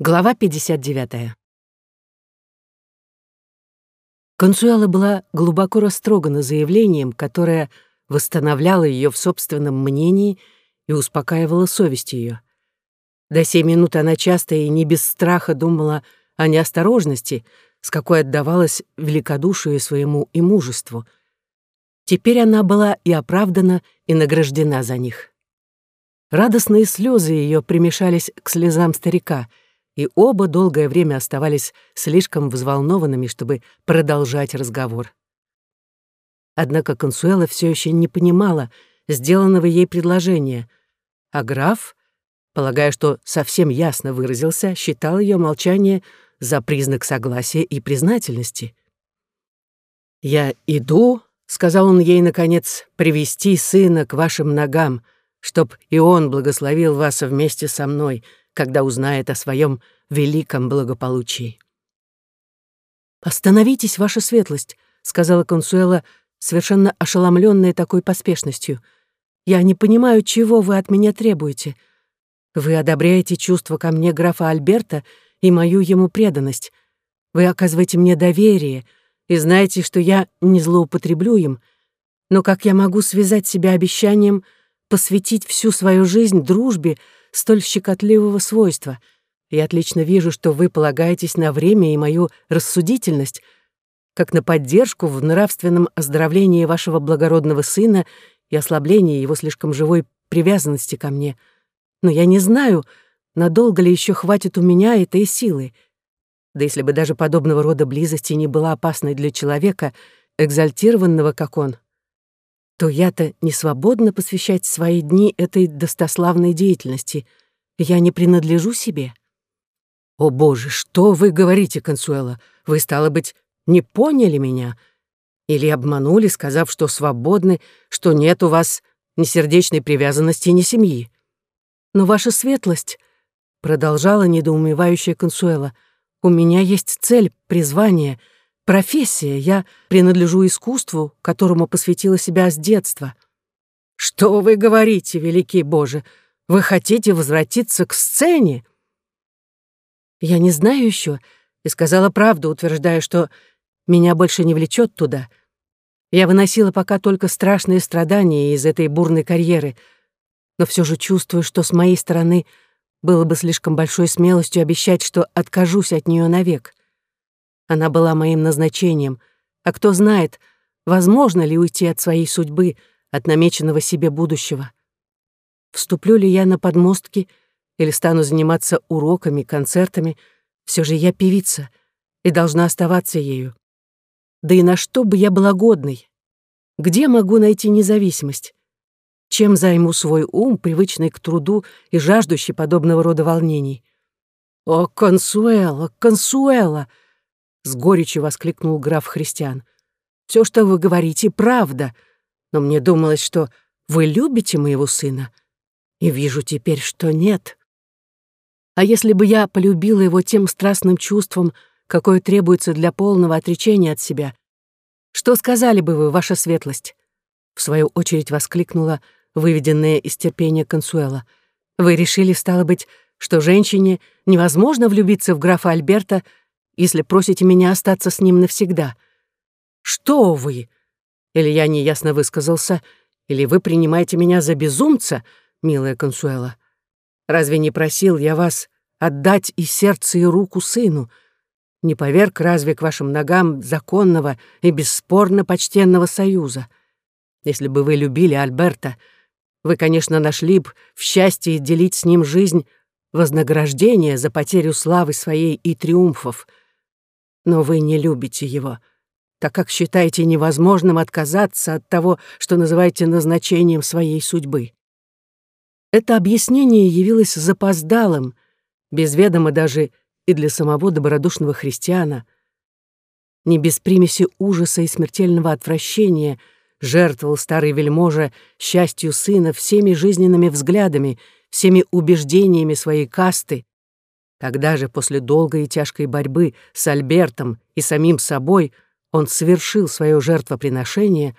Глава 59. Консуэла была глубоко растрогана заявлением, которое восстановляло ее в собственном мнении и успокаивало совесть ее. До сей минуты она часто и не без страха думала о неосторожности, с какой отдавалась великодушию своему и мужеству. Теперь она была и оправдана, и награждена за них. Радостные слезы ее примешались к слезам старика — и оба долгое время оставались слишком взволнованными, чтобы продолжать разговор. Однако Консуэла все еще не понимала сделанного ей предложения, а граф, полагая, что совсем ясно выразился, считал ее молчание за признак согласия и признательности. «Я иду», — сказал он ей, наконец, — «привести сына к вашим ногам, чтоб и он благословил вас вместе со мной, когда узнает о своем великом благополучии. «Остановитесь, ваша светлость», — сказала Консуэла, совершенно ошеломленная такой поспешностью. «Я не понимаю, чего вы от меня требуете. Вы одобряете чувства ко мне графа Альберта и мою ему преданность. Вы оказываете мне доверие и знаете, что я не злоупотреблю им. Но как я могу связать себя обещанием посвятить всю свою жизнь дружбе, столь щекотливого свойства. Я отлично вижу, что вы полагаетесь на время и мою рассудительность, как на поддержку в нравственном оздоровлении вашего благородного сына и ослаблении его слишком живой привязанности ко мне. Но я не знаю, надолго ли еще хватит у меня этой силы. Да если бы даже подобного рода близости не была опасной для человека, экзальтированного, как он, то я-то не свободна посвящать свои дни этой достославной деятельности. Я не принадлежу себе. О, Боже, что вы говорите, Консуэла? Вы, стало быть, не поняли меня? Или обманули, сказав, что свободны, что нет у вас ни сердечной привязанности, ни семьи? Но ваша светлость, — продолжала недоумевающая Консуэла, — у меня есть цель, призвание — профессия, я принадлежу искусству, которому посвятила себя с детства. Что вы говорите, великий Боже? Вы хотите возвратиться к сцене? Я не знаю еще и сказала правду, утверждая, что меня больше не влечет туда. Я выносила пока только страшные страдания из этой бурной карьеры, но все же чувствую, что с моей стороны было бы слишком большой смелостью обещать, что откажусь от нее навек. Она была моим назначением, а кто знает, возможно ли уйти от своей судьбы, от намеченного себе будущего. Вступлю ли я на подмостки или стану заниматься уроками, концертами, все же я певица и должна оставаться ею. Да и на что бы я была годной? Где могу найти независимость? Чем займу свой ум, привычный к труду и жаждущий подобного рода волнений? «О, Консуэла, Консуэла!» С горечью воскликнул граф Христиан. Все, что вы говорите, правда, но мне думалось, что вы любите моего сына, и вижу теперь, что нет. А если бы я полюбила его тем страстным чувством, какое требуется для полного отречения от себя, что сказали бы вы, ваша светлость? В свою очередь воскликнула выведенная из терпения Консуэла. Вы решили, стало быть, что женщине невозможно влюбиться в графа Альберта если просите меня остаться с ним навсегда. Что вы? Или я неясно высказался, или вы принимаете меня за безумца, милая Консуэла? Разве не просил я вас отдать и сердце, и руку сыну? Не поверг разве к вашим ногам законного и бесспорно почтенного союза? Если бы вы любили Альберта, вы, конечно, нашли бы в счастье делить с ним жизнь вознаграждение за потерю славы своей и триумфов — но вы не любите его, так как считаете невозможным отказаться от того, что называете назначением своей судьбы. Это объяснение явилось запоздалым, без ведома даже и для самого добродушного христиана. Не без примеси ужаса и смертельного отвращения жертвовал старый вельможа счастью сына всеми жизненными взглядами, всеми убеждениями своей касты, когда же после долгой и тяжкой борьбы с Альбертом и самим собой он совершил свое жертвоприношение,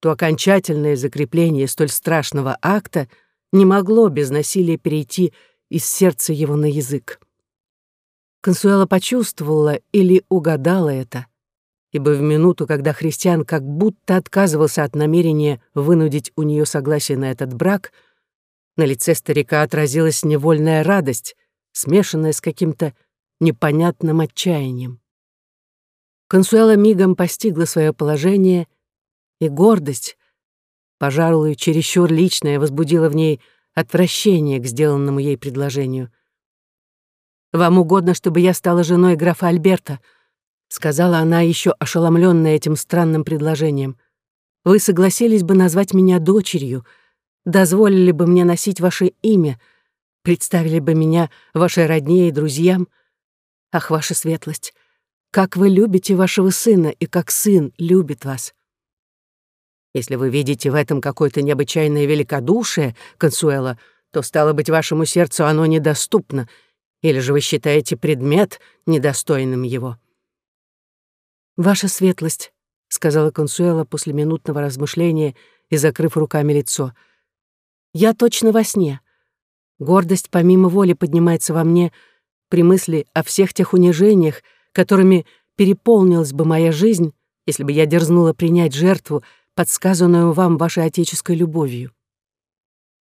то окончательное закрепление столь страшного акта не могло без насилия перейти из сердца его на язык. Консуэла почувствовала или угадала это, ибо в минуту, когда христиан как будто отказывался от намерения вынудить у нее согласие на этот брак, на лице старика отразилась невольная радость, смешанная с каким-то непонятным отчаянием. Консуэла мигом постигла свое положение, и гордость, пожалуй, чересчур личная, возбудила в ней отвращение к сделанному ей предложению. «Вам угодно, чтобы я стала женой графа Альберта», сказала она, еще ошеломленная этим странным предложением. «Вы согласились бы назвать меня дочерью, дозволили бы мне носить ваше имя, представили бы меня вашей родне и друзьям. Ах, ваша светлость, как вы любите вашего сына и как сын любит вас. Если вы видите в этом какое-то необычайное великодушие, Консуэла, то, стало быть, вашему сердцу оно недоступно, или же вы считаете предмет недостойным его. «Ваша светлость», — сказала Консуэла после минутного размышления и закрыв руками лицо, — «я точно во сне. Гордость помимо воли поднимается во мне при мысли о всех тех унижениях, которыми переполнилась бы моя жизнь, если бы я дерзнула принять жертву, подсказанную вам вашей отеческой любовью.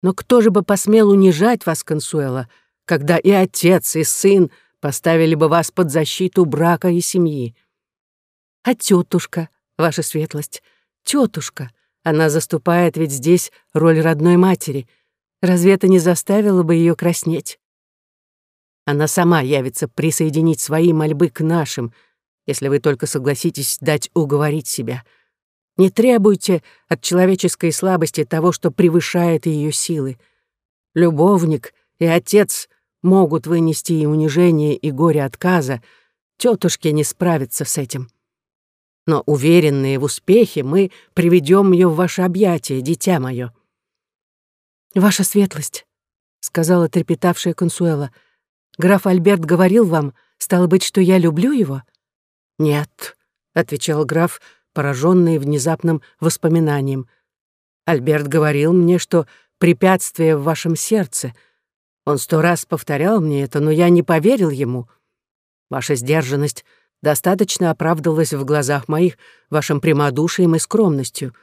Но кто же бы посмел унижать вас, Консуэла, когда и отец, и сын поставили бы вас под защиту брака и семьи? А тетушка, ваша светлость, тетушка, она заступает ведь здесь роль родной матери. Разве это не заставило бы ее краснеть? Она сама явится присоединить свои мольбы к нашим, если вы только согласитесь дать уговорить себя. Не требуйте от человеческой слабости того, что превышает ее силы. Любовник и отец могут вынести и унижение, и горе отказа, тетушки не справятся с этим. Но, уверенные в успехе, мы приведем ее в ваше объятие, дитя мое. «Ваша светлость», — сказала трепетавшая Консуэла, — Граф Альберт говорил вам, стало быть, что я люблю его?» «Нет», — отвечал граф, пораженный внезапным воспоминанием. «Альберт говорил мне, что препятствие в вашем сердце. Он сто раз повторял мне это, но я не поверил ему. Ваша сдержанность достаточно оправдывалась в глазах моих вашим прямодушием и скромностью.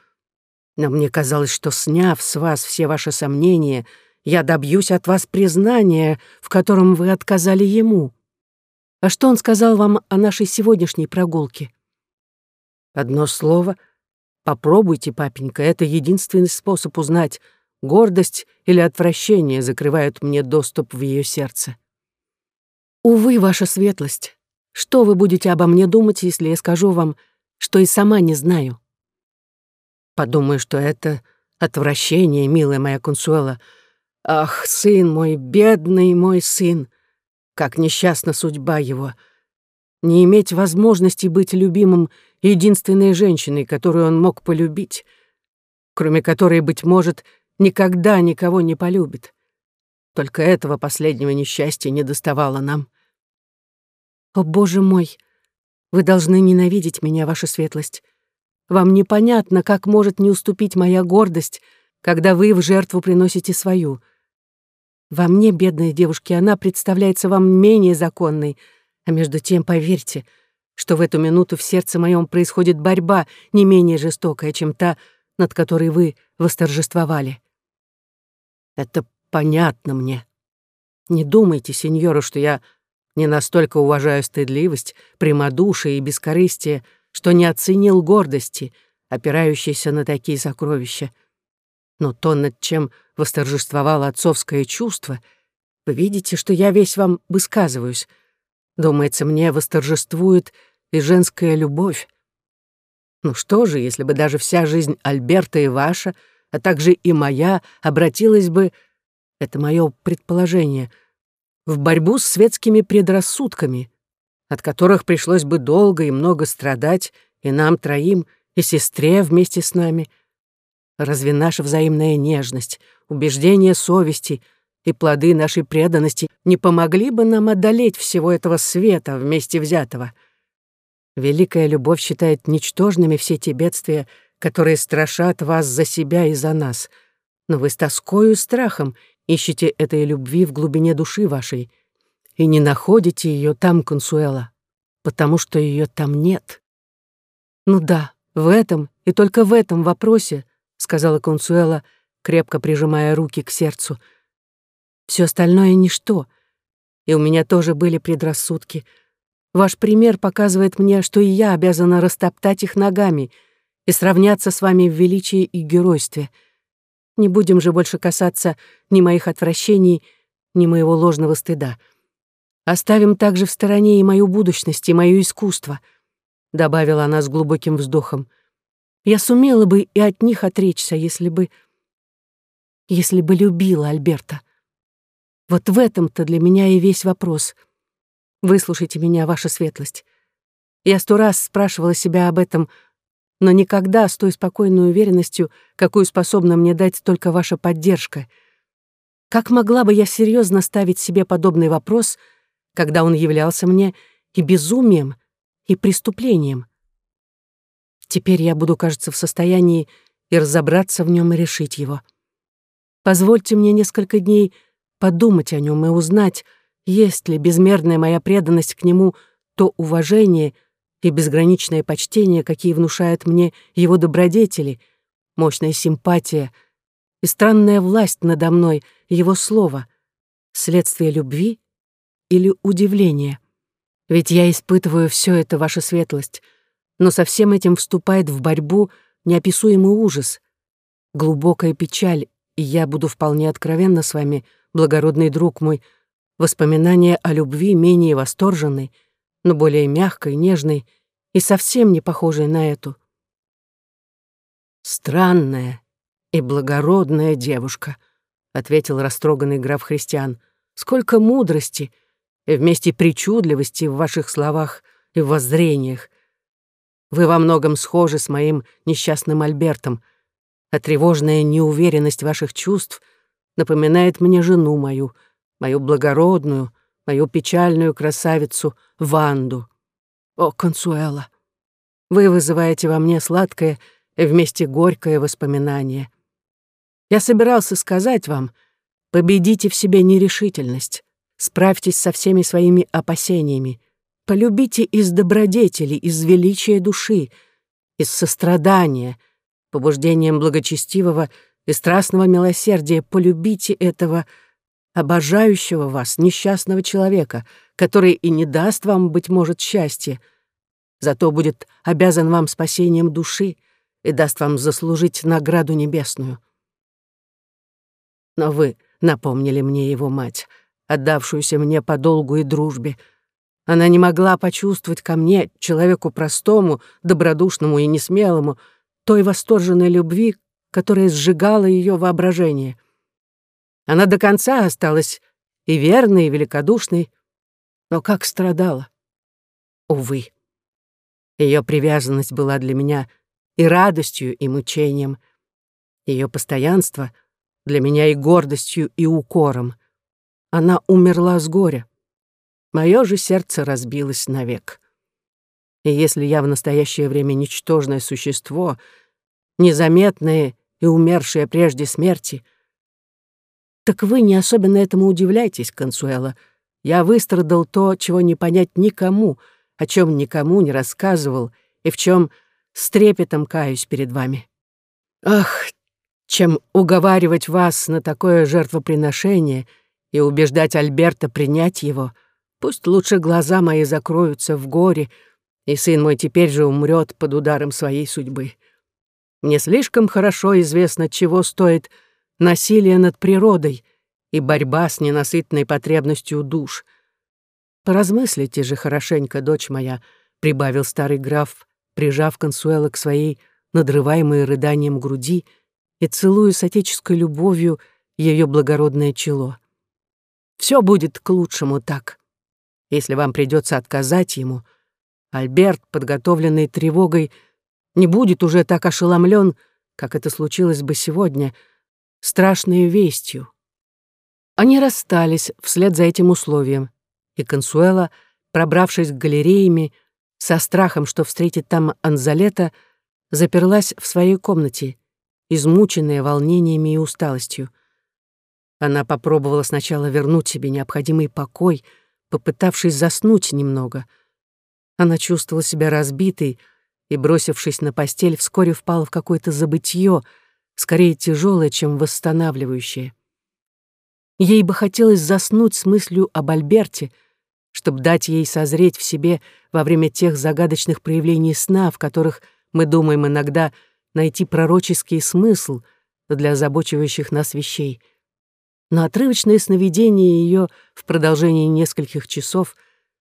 Но мне казалось, что, сняв с вас все ваши сомнения, — я добьюсь от вас признания, в котором вы отказали ему. А что он сказал вам о нашей сегодняшней прогулке? Одно слово. Попробуйте, папенька, это единственный способ узнать, гордость или отвращение закрывают мне доступ в ее сердце. Увы, ваша светлость, что вы будете обо мне думать, если я скажу вам, что и сама не знаю? Подумаю, что это отвращение, милая моя Консуэла, — Ах, сын мой, бедный мой сын! Как несчастна судьба его! Не иметь возможности быть любимым единственной женщиной, которую он мог полюбить, кроме которой, быть может, никогда никого не полюбит. Только этого последнего несчастья не доставало нам. О, Боже мой! Вы должны ненавидеть меня, ваша светлость. Вам непонятно, как может не уступить моя гордость, когда вы в жертву приносите свою — во мне, бедной девушке, она представляется вам менее законной, а между тем, поверьте, что в эту минуту в сердце моем происходит борьба не менее жестокая, чем та, над которой вы восторжествовали. Это понятно мне. Не думайте, сеньора, что я не настолько уважаю стыдливость, прямодушие и бескорыстие, что не оценил гордости, опирающейся на такие сокровища — но то, над чем восторжествовало отцовское чувство, вы видите, что я весь вам высказываюсь. Думается, мне восторжествует и женская любовь. Ну что же, если бы даже вся жизнь Альберта и ваша, а также и моя, обратилась бы, это мое предположение, в борьбу с светскими предрассудками, от которых пришлось бы долго и много страдать и нам троим, и сестре вместе с нами — Разве наша взаимная нежность, убеждение совести и плоды нашей преданности не помогли бы нам одолеть всего этого света вместе взятого? Великая любовь считает ничтожными все те бедствия, которые страшат вас за себя и за нас. Но вы с тоскою и страхом ищете этой любви в глубине души вашей. И не находите ее там, Консуэла, потому что ее там нет. Ну да, в этом и только в этом вопросе, сказала Консуэла, крепко прижимая руки к сердцу. Все остальное ничто. И у меня тоже были предрассудки. Ваш пример показывает мне, что и я обязана растоптать их ногами и сравняться с вами в величии и геройстве. Не будем же больше касаться ни моих отвращений, ни моего ложного стыда. Оставим также в стороне и мою будущность, и мое искусство», — добавила она с глубоким вздохом. «Я сумела бы и от них отречься, если бы... если бы любила Альберта. Вот в этом-то для меня и весь вопрос. Выслушайте меня, ваша светлость. Я сто раз спрашивала себя об этом, но никогда с той спокойной уверенностью, какую способна мне дать только ваша поддержка. Как могла бы я серьезно ставить себе подобный вопрос — когда он являлся мне и безумием, и преступлением. Теперь я буду, кажется, в состоянии и разобраться в нем и решить его. Позвольте мне несколько дней подумать о нем и узнать, есть ли безмерная моя преданность к нему то уважение и безграничное почтение, какие внушают мне его добродетели, мощная симпатия и странная власть надо мной, его слово, следствие любви или удивление. Ведь я испытываю все это, ваша светлость, но со всем этим вступает в борьбу неописуемый ужас, глубокая печаль, и я буду вполне откровенна с вами, благородный друг мой, воспоминания о любви менее восторженной, но более мягкой, нежной и совсем не похожей на эту. «Странная и благородная девушка», — ответил растроганный граф Христиан. «Сколько мудрости!» Вместе причудливости в ваших словах и воззрениях. Вы во многом схожи с моим несчастным Альбертом, а тревожная неуверенность ваших чувств напоминает мне жену мою, мою благородную, мою печальную красавицу Ванду. О, Консуэла, вы вызываете во мне сладкое и вместе горькое воспоминание. Я собирался сказать вам, победите в себе нерешительность. Справьтесь со всеми своими опасениями. Полюбите из добродетели, из величия души, из сострадания, побуждением благочестивого и страстного милосердия. Полюбите этого обожающего вас, несчастного человека, который и не даст вам, быть может, счастья, зато будет обязан вам спасением души и даст вам заслужить награду небесную. Но вы напомнили мне его мать — отдавшуюся мне по долгу и дружбе. Она не могла почувствовать ко мне, человеку простому, добродушному и несмелому, той восторженной любви, которая сжигала ее воображение. Она до конца осталась и верной, и великодушной, но как страдала. Увы. Ее привязанность была для меня и радостью, и мучением. Ее постоянство — для меня и гордостью, и укором. Она умерла с горя. Мое же сердце разбилось навек. И если я в настоящее время ничтожное существо, незаметное и умершее прежде смерти, так вы не особенно этому удивляйтесь, Консуэла. Я выстрадал то, чего не понять никому, о чем никому не рассказывал и в чем с трепетом каюсь перед вами. Ах, чем уговаривать вас на такое жертвоприношение — и убеждать Альберта принять его. Пусть лучше глаза мои закроются в горе, и сын мой теперь же умрет под ударом своей судьбы. Мне слишком хорошо известно, чего стоит насилие над природой и борьба с ненасытной потребностью душ. Поразмыслите же хорошенько, дочь моя, — прибавил старый граф, прижав Консуэла к своей надрываемой рыданием груди и целуя с отеческой любовью ее благородное чело. Все будет к лучшему так. Если вам придется отказать ему, Альберт, подготовленный тревогой, не будет уже так ошеломлен, как это случилось бы сегодня, страшной вестью. Они расстались вслед за этим условием, и Консуэла, пробравшись к галереями, со страхом, что встретит там Анзалета, заперлась в своей комнате, измученная волнениями и усталостью. Она попробовала сначала вернуть себе необходимый покой, попытавшись заснуть немного. Она чувствовала себя разбитой и, бросившись на постель, вскоре впала в какое-то забытье, скорее тяжелое, чем восстанавливающее. Ей бы хотелось заснуть с мыслью об Альберте, чтобы дать ей созреть в себе во время тех загадочных проявлений сна, в которых мы думаем иногда найти пророческий смысл для озабочивающих нас вещей. Но отрывочные сновидения ее в продолжении нескольких часов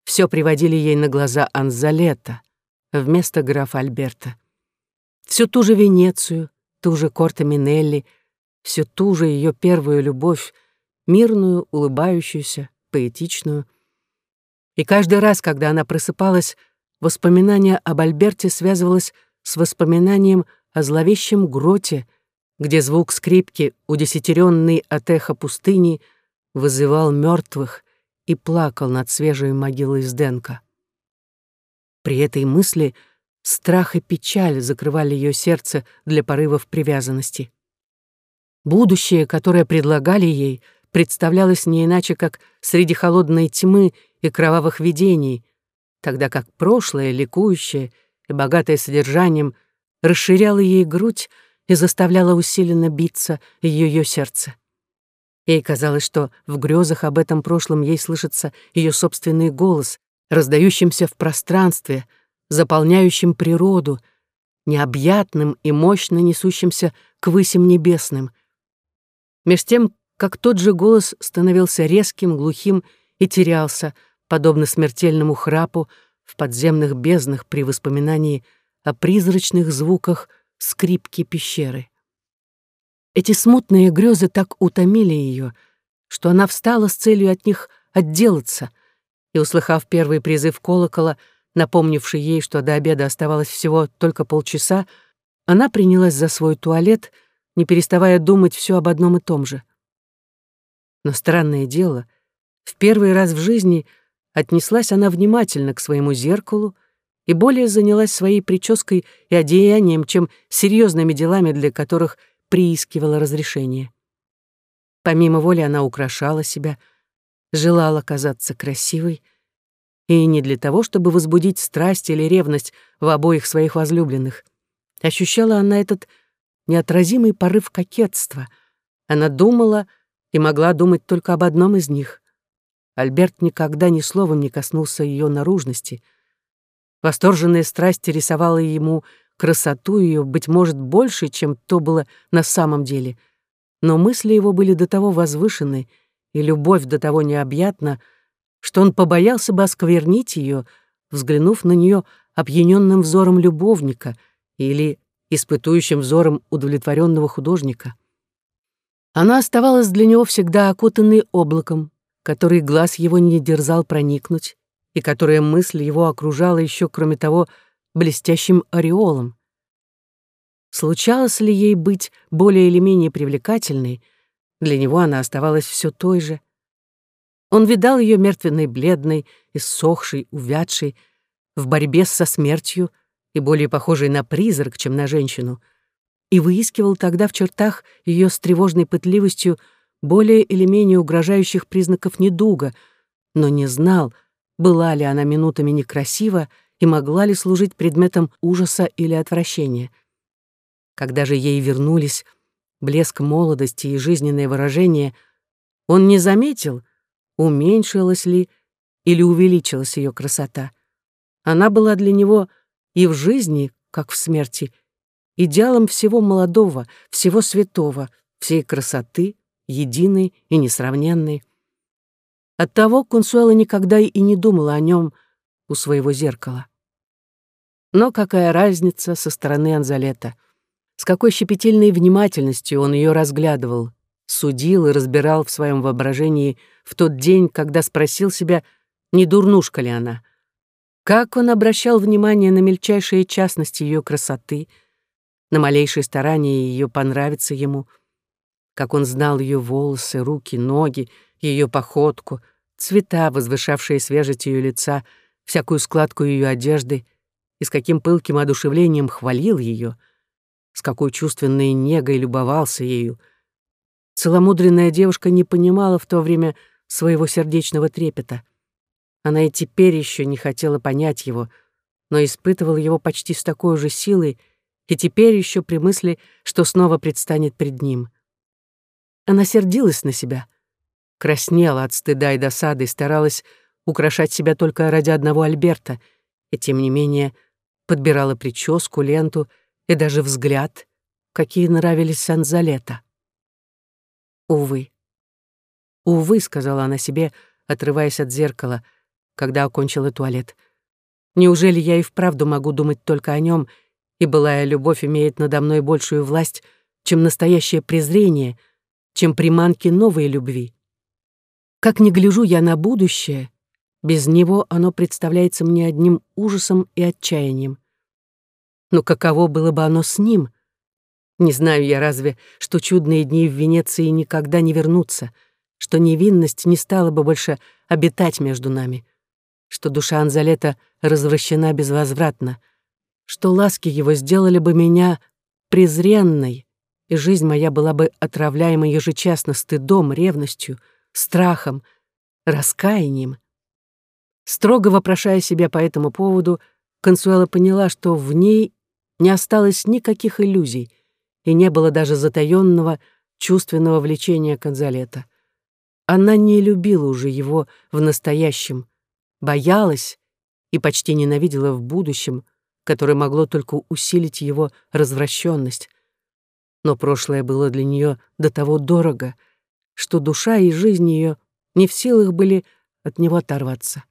все приводили ей на глаза Анзалета вместо графа Альберта. Всю ту же Венецию, ту же Корта Минелли, всю ту же ее первую любовь, мирную, улыбающуюся, поэтичную. И каждый раз, когда она просыпалась, воспоминание об Альберте связывалось с воспоминанием о зловещем гроте, где звук скрипки, удесятеренный от эха пустыни, вызывал мертвых и плакал над свежей могилой Сденка. При этой мысли страх и печаль закрывали ее сердце для порывов привязанности. Будущее, которое предлагали ей — представлялось не иначе, как среди холодной тьмы и кровавых видений, тогда как прошлое, ликующее и богатое содержанием, расширяло ей грудь и заставляло усиленно биться ее сердце. Ей казалось, что в грезах об этом прошлом ей слышится ее собственный голос, раздающимся в пространстве, заполняющим природу, необъятным и мощно несущимся к высям небесным. Меж тем, как тот же голос становился резким, глухим и терялся, подобно смертельному храпу в подземных безднах при воспоминании о призрачных звуках скрипки пещеры. Эти смутные грезы так утомили ее, что она встала с целью от них отделаться, и, услыхав первый призыв колокола, напомнивший ей, что до обеда оставалось всего только полчаса, она принялась за свой туалет, не переставая думать все об одном и том же — но странное дело, в первый раз в жизни отнеслась она внимательно к своему зеркалу и более занялась своей прической и одеянием, чем серьезными делами, для которых приискивала разрешение. Помимо воли она украшала себя, желала казаться красивой, и не для того, чтобы возбудить страсть или ревность в обоих своих возлюбленных. Ощущала она этот неотразимый порыв кокетства. Она думала и могла думать только об одном из них. Альберт никогда ни словом не коснулся ее наружности. Восторженная страсть рисовала ему красоту ее, быть может, больше, чем то было на самом деле. Но мысли его были до того возвышены, и любовь до того необъятна, что он побоялся бы осквернить ее, взглянув на нее опьяненным взором любовника или испытующим взором удовлетворенного художника. Она оставалась для него всегда окутанной облаком, который глаз его не дерзал проникнуть, и которая мысль его окружала еще, кроме того, блестящим ореолом. Случалось ли ей быть более или менее привлекательной, для него она оставалась все той же. Он видал ее мертвенной, бледной, иссохшей, увядшей, в борьбе со смертью и более похожей на призрак, чем на женщину — и выискивал тогда в чертах ее с тревожной пытливостью более или менее угрожающих признаков недуга, но не знал, была ли она минутами некрасива и могла ли служить предметом ужаса или отвращения. Когда же ей вернулись блеск молодости и жизненное выражение, он не заметил, уменьшилась ли или увеличилась ее красота. Она была для него и в жизни, как в смерти, идеалом всего молодого, всего святого, всей красоты, единой и несравненной. Оттого Кунсуэла никогда и не думала о нем у своего зеркала. Но какая разница со стороны Анзалета? С какой щепетильной внимательностью он ее разглядывал, судил и разбирал в своем воображении в тот день, когда спросил себя, не дурнушка ли она. Как он обращал внимание на мельчайшие частности ее красоты — на малейшее старание ее понравиться ему, как он знал ее волосы, руки, ноги, ее походку, цвета, возвышавшие свежесть ее лица, всякую складку ее одежды, и с каким пылким одушевлением хвалил ее, с какой чувственной негой любовался ею. Целомудренная девушка не понимала в то время своего сердечного трепета. Она и теперь еще не хотела понять его, но испытывала его почти с такой же силой, и теперь еще при мысли, что снова предстанет пред ним. Она сердилась на себя, краснела от стыда и досады и старалась украшать себя только ради одного Альберта, и тем не менее подбирала прическу, ленту и даже взгляд, какие нравились Санзалета. Увы. «Увы», — сказала она себе, отрываясь от зеркала, когда окончила туалет. «Неужели я и вправду могу думать только о нем, и былая любовь имеет надо мной большую власть, чем настоящее презрение, чем приманки новой любви? Как не гляжу я на будущее, без него оно представляется мне одним ужасом и отчаянием. Но каково было бы оно с ним? Не знаю я разве, что чудные дни в Венеции никогда не вернутся — что невинность не стала бы больше обитать между нами, что душа Анзалета развращена безвозвратно, что ласки его сделали бы меня презренной, и жизнь моя была бы отравляема ежечасно стыдом, ревностью, страхом, раскаянием. Строго вопрошая себя по этому поводу, Консуэла поняла, что в ней не осталось никаких иллюзий и не было даже затаённого чувственного влечения Конзалета — она не любила уже его в настоящем, боялась и почти ненавидела в будущем, которое могло только усилить его развращенность. Но прошлое было для нее до того дорого, что душа и жизнь ее не в силах были от него оторваться.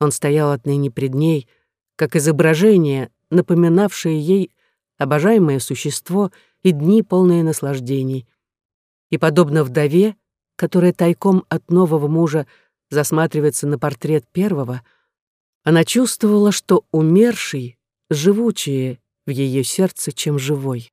Он стоял отныне пред ней, как изображение, напоминавшее ей обожаемое существо и дни, полные наслаждений. И, подобно вдове, которая тайком от нового мужа засматривается на портрет первого, она чувствовала, что умерший живучее в ее сердце, чем живой.